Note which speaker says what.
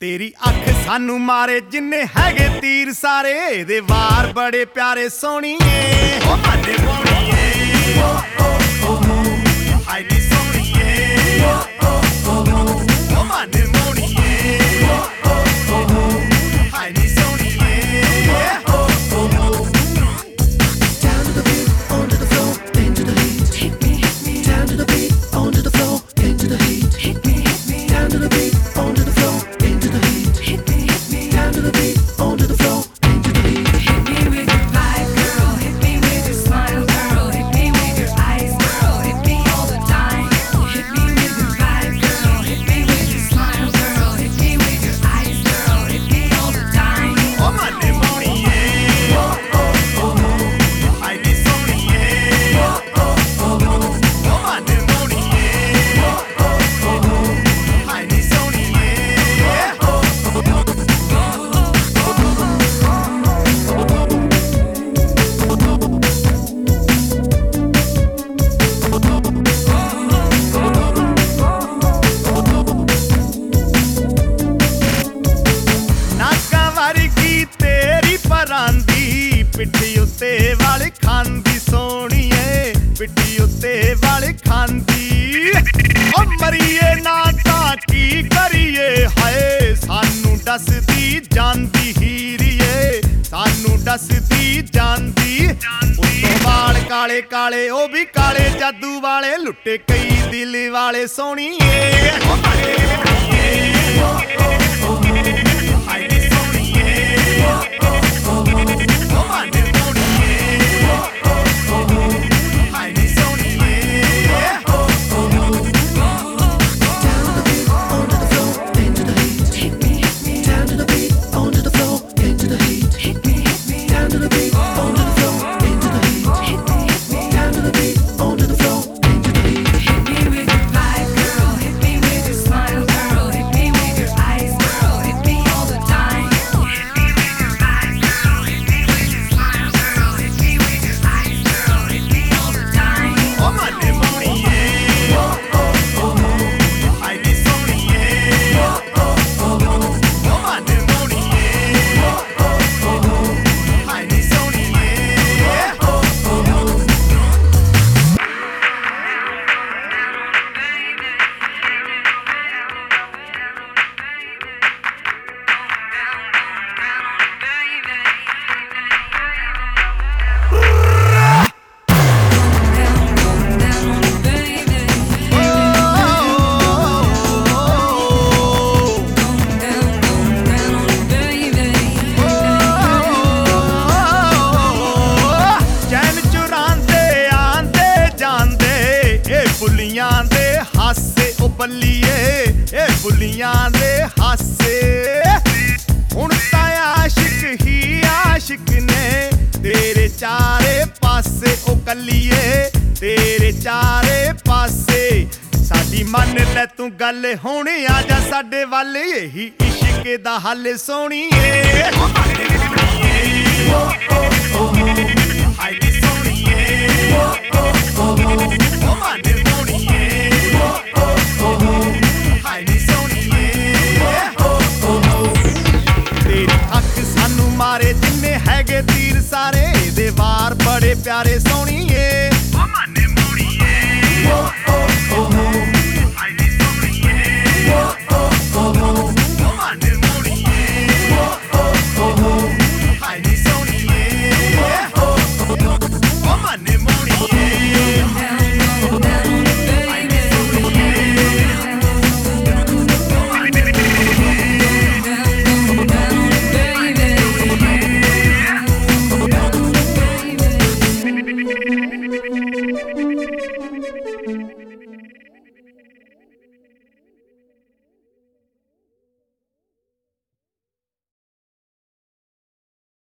Speaker 1: ਤੇਰੀ ਅੱਖ ਸਾਨੂੰ ਮਾਰੇ ਜਿੰਨੇ ਹੈਗੇ ਤੀਰ ਸਾਰੇ ਇਹਦੇ ਵਾਰ ਬੜੇ ਪਿਆਰੇ ਸੋਹਣੀਏ। ਉਹ ਅੱਡੇ ਪਿੱਠੀ ਉੱਤੇ ਵਾਲੇ ਖਾਂਦੀ ਸੋਣੀਏ ਪਿੱਠੀ ਉੱਤੇ ਵਾਲੇ ਖਾਂਦੀ। ਓ ਮਰੀਏ ਨਾ ਤਾਂ ਕੀ ਕਰੀਏ, ਹਾਏ, ਸਾਨੂੰ ਦੱਸਦੀ ਜਾਂਦੀ ਹੀਰੀਏ, ਸਾਨੂੰ ਦੱਸਦੀ ਜਾਂਦੀ। ਉੱਤੋਂ ਵਾਲ ਕਾਲੇ ਕਾਲੇ, ਉਹ ਵੀ ਕਾਲੇ ਜਾਦੂ ਵਾਲੇ, ਲੁੱਟੇ ਕਈ ਦਿਲ ਵਾਲੇ
Speaker 2: ਸੋਣੀਏ to the beat.
Speaker 1: ਬੱਲੀਏ, ਇਹ ਬੁੱਲੀਆਂ ਦੇ ਹਾਸੇ। ਹੁਣ ਤਾਂ ਆਸ਼ਿਕ ਹੀ ਆਸ਼ਿਕ ਨੇ, ਤੇਰੇ ਚਾਰੇ ਪਾਸੇ ਉਹ ਕੱਲੀਏ, ਤੇਰੇ ਚਾਰੇ ਪਾਸੇ। ਸਾਡੀ ਮੰਨ ਲੈ ਤੂੰ ਗੱਲ ਹੋਣੀ ਆ ਜਾ ਸਾਡੇ ਵੱਲ, ਇਹੀ ਇਸ਼ਕ ਦਾ ਹੱਲ ਸੋਣੀਏ। out his
Speaker 3: own